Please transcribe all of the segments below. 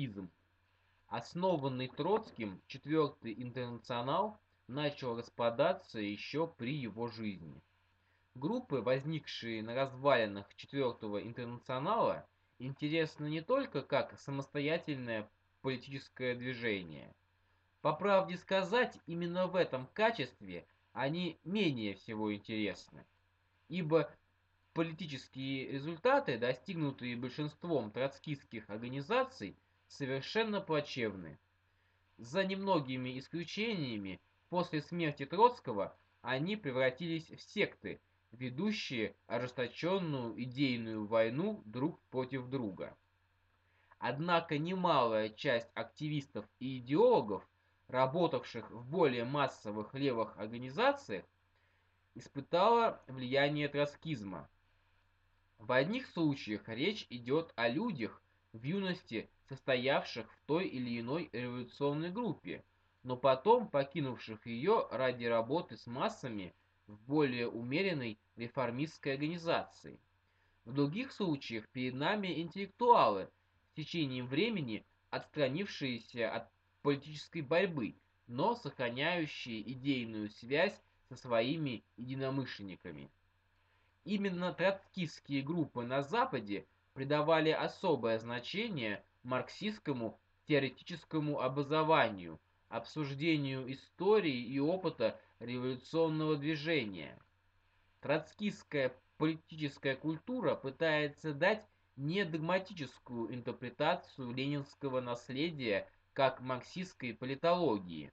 троцкизм. Основанный Троцким Четвертый интернационал начал распадаться еще при его жизни. Группы, возникшие на развалинах Четвертого интернационала, интересны не только как самостоятельное политическое движение. По правде сказать, именно в этом качестве они менее всего интересны, ибо политические результаты, достигнутые большинством троцкистских организаций, совершенно плачевны. За немногими исключениями, после смерти Троцкого они превратились в секты, ведущие ожесточенную идейную войну друг против друга. Однако немалая часть активистов и идеологов, работавших в более массовых левых организациях, испытала влияние троцкизма. В одних случаях речь идет о людях в юности, состоявших в той или иной революционной группе, но потом покинувших ее ради работы с массами в более умеренной реформистской организации. В других случаях перед нами интеллектуалы, с течением времени отстранившиеся от политической борьбы, но сохраняющие идейную связь со своими единомышленниками. Именно троцкистские группы на Западе придавали особое значение марксистскому теоретическому образованию, обсуждению истории и опыта революционного движения. Троцкистская политическая культура пытается дать не догматическую интерпретацию ленинского наследия как марксистской политологии.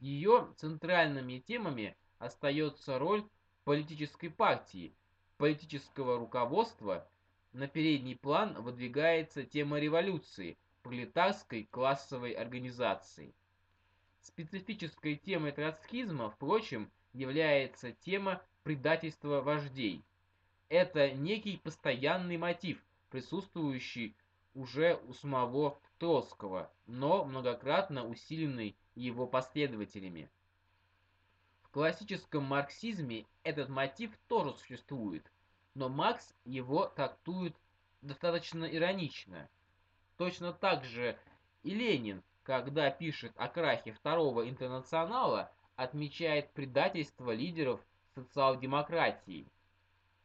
Ее центральными темами остается роль политической партии, политического руководства, на передний план выдвигается тема революции, пролетарской классовой организации. Специфической темой троцкизма, впрочем, является тема предательства вождей. Это некий постоянный мотив, присутствующий уже у самого Троцкого, но многократно усиленный его последователями классическом марксизме этот мотив тоже существует, но Маркс его трактует достаточно иронично. Точно так же и Ленин, когда пишет о крахе Второго интернационала, отмечает предательство лидеров социал-демократии.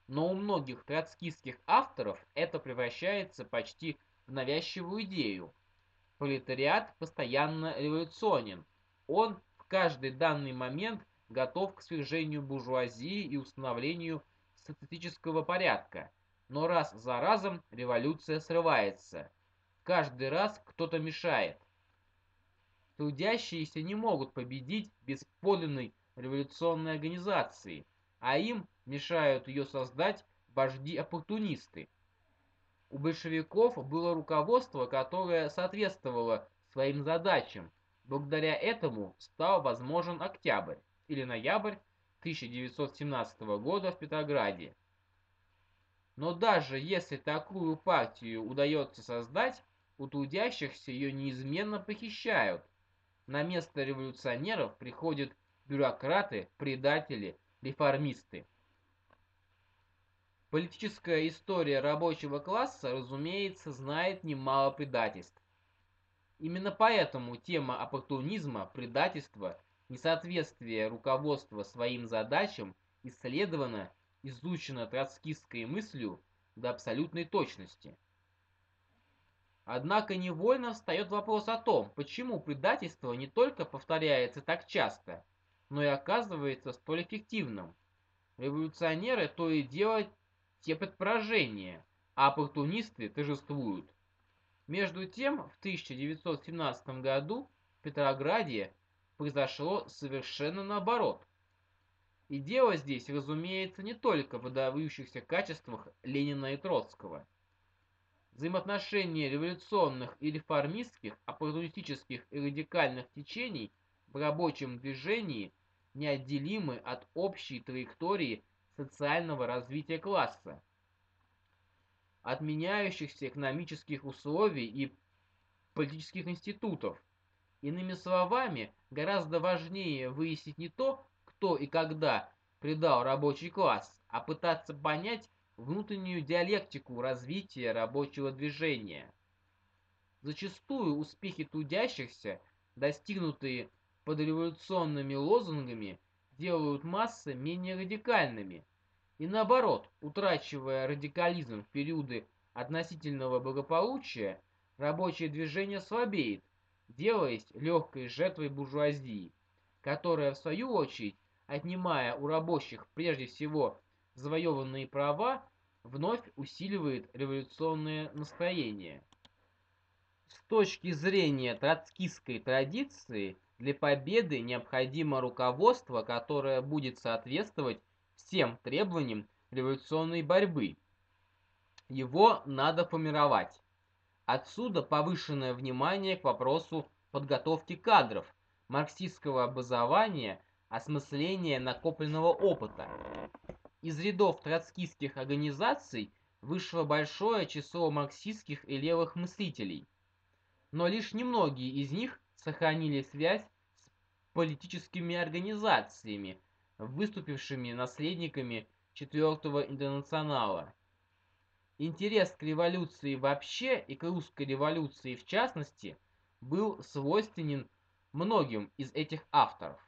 Но у многих троцкистских авторов это превращается почти в навязчивую идею. Пролетариат постоянно революционен. Он в каждый данный момент готов к свержению буржуазии и установлению социалистического порядка. Но раз за разом революция срывается. Каждый раз кто-то мешает. Трудящиеся не могут победить без подлинной революционной организации, а им мешают ее создать вожди-оппортунисты. У большевиков было руководство, которое соответствовало своим задачам. Благодаря этому стал возможен октябрь или ноябрь 1917 года в Петрограде. Но даже если такую партию удается создать, у трудящихся ее неизменно похищают. На место революционеров приходят бюрократы, предатели, реформисты. Политическая история рабочего класса, разумеется, знает немало предательств. Именно поэтому тема оппортунизма, предательства – Несоответствие руководства своим задачам исследовано, изучено троцкистской мыслью до абсолютной точности. Однако невольно встает вопрос о том, почему предательство не только повторяется так часто, но и оказывается столь эффективным. Революционеры то и дело терпят поражение, а оппортунисты торжествуют. Между тем, в 1917 году в Петрограде произошло совершенно наоборот. И дело здесь, разумеется, не только в выдающихся качествах Ленина и Троцкого. Взаимоотношения революционных и реформистских, оппортунистических и радикальных течений в рабочем движении неотделимы от общей траектории социального развития класса, от меняющихся экономических условий и политических институтов, Иными словами, гораздо важнее выяснить не то, кто и когда предал рабочий класс, а пытаться понять внутреннюю диалектику развития рабочего движения. Зачастую успехи трудящихся, достигнутые под революционными лозунгами, делают массы менее радикальными. И наоборот, утрачивая радикализм в периоды относительного благополучия, рабочее движение слабеет, делаясь легкой жертвой буржуазии, которая в свою очередь, отнимая у рабочих прежде всего завоеванные права, вновь усиливает революционное настроение. С точки зрения троцкистской традиции, для победы необходимо руководство, которое будет соответствовать всем требованиям революционной борьбы. Его надо формировать. Отсюда повышенное внимание к вопросу подготовки кадров, марксистского образования, осмысления накопленного опыта. Из рядов троцкистских организаций вышло большое число марксистских и левых мыслителей, но лишь немногие из них сохранили связь с политическими организациями, выступившими наследниками Четвертого интернационала. Интерес к революции вообще и к русской революции в частности был свойственен многим из этих авторов.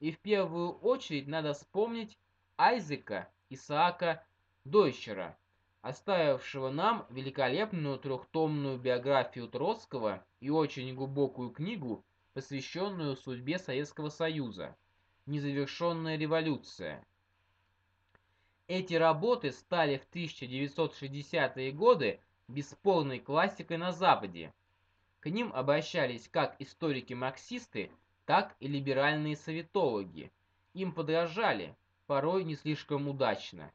И в первую очередь надо вспомнить Айзека Исаака Дойчера, оставившего нам великолепную трехтомную биографию Троцкого и очень глубокую книгу, посвященную судьбе Советского Союза «Незавершенная революция». Эти работы стали в 1960-е годы бесспорной классикой на Западе. К ним обращались как историки-марксисты, так и либеральные советологи. Им подражали, порой не слишком удачно.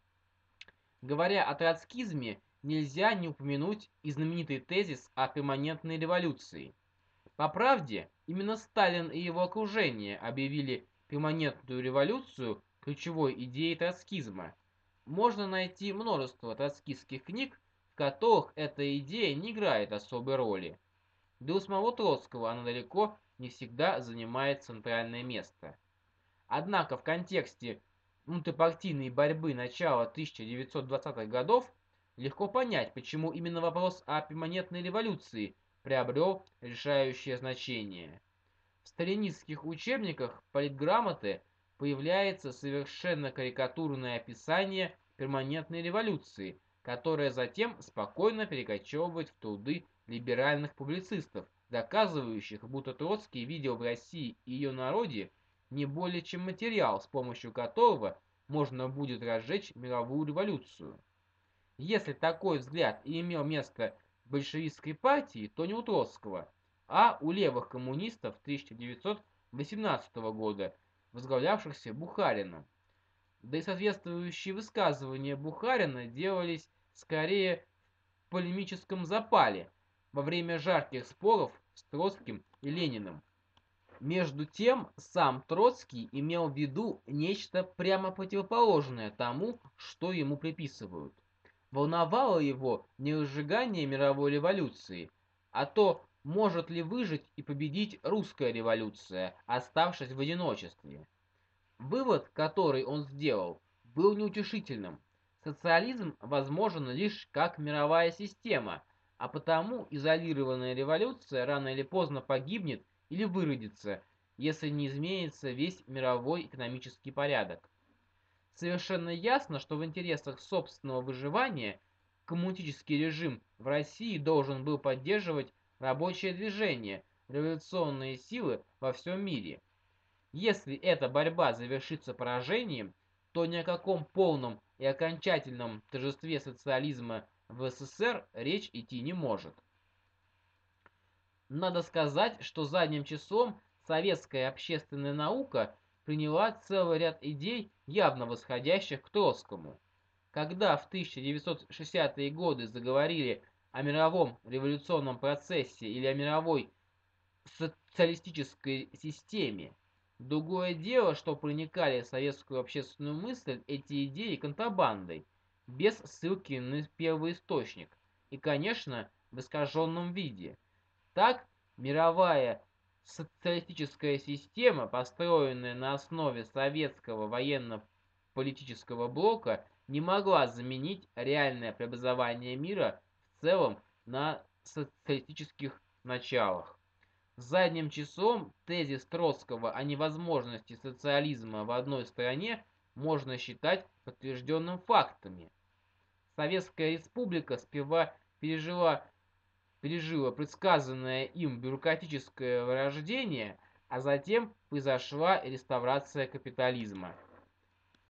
Говоря о троцкизме, нельзя не упомянуть и знаменитый тезис о перманентной революции. По правде, именно Сталин и его окружение объявили перманентную революцию ключевой идеей троцкизма. Можно найти множество троцкистских книг, в которых эта идея не играет особой роли. У самого Троцкого она далеко не всегда занимает центральное место. Однако в контексте внутрипартийной борьбы начала 1920-х годов легко понять, почему именно вопрос о перманентной революции приобрел решающее значение. В сталинистских учебниках политграмоты появляется совершенно карикатурное описание перманентной революции, которое затем спокойно перекочевывает в труды либеральных публицистов, доказывающих, будто Троцкий видел в России и ее народе не более чем материал, с помощью которого можно будет разжечь мировую революцию. Если такой взгляд и имел место в большевистской партии, то не у Троцкого, а у левых коммунистов 1918 года, возглавлявшихся Бухарином. Да и соответствующие высказывания Бухарина делались скорее в полемическом запале, во время жарких споров с Троцким и Лениным. Между тем, сам Троцкий имел в виду нечто прямо противоположное тому, что ему приписывают. Волновало его не разжигание мировой революции, а то, может ли выжить и победить русская революция, оставшись в одиночестве. Вывод, который он сделал, был неутешительным. Социализм возможен лишь как мировая система, а потому изолированная революция рано или поздно погибнет или выродится, если не изменится весь мировой экономический порядок. Совершенно ясно, что в интересах собственного выживания коммунистический режим в России должен был поддерживать рабочее движение, революционные силы во всем мире. Если эта борьба завершится поражением, то ни о каком полном и окончательном торжестве социализма в СССР речь идти не может. Надо сказать, что задним числом советская общественная наука приняла целый ряд идей, явно восходящих к Троцкому. Когда в 1960-е годы заговорили о мировом революционном процессе или о мировой социалистической системе, другое дело, что проникали в советскую общественную мысль эти идеи контрабандой, без ссылки на первоисточник и, конечно, в искаженном виде. Так, мировая социалистическая система, построенная на основе советского военно-политического блока, не могла заменить реальное преобразование мира в целом на социалистических началах. Задним числом тезис Троцкого о невозможности социализма в одной стране можно считать подтвержденным фактами. Советская республика сперва пережила, пережила предсказанное им бюрократическое вырождение, а затем произошла реставрация капитализма.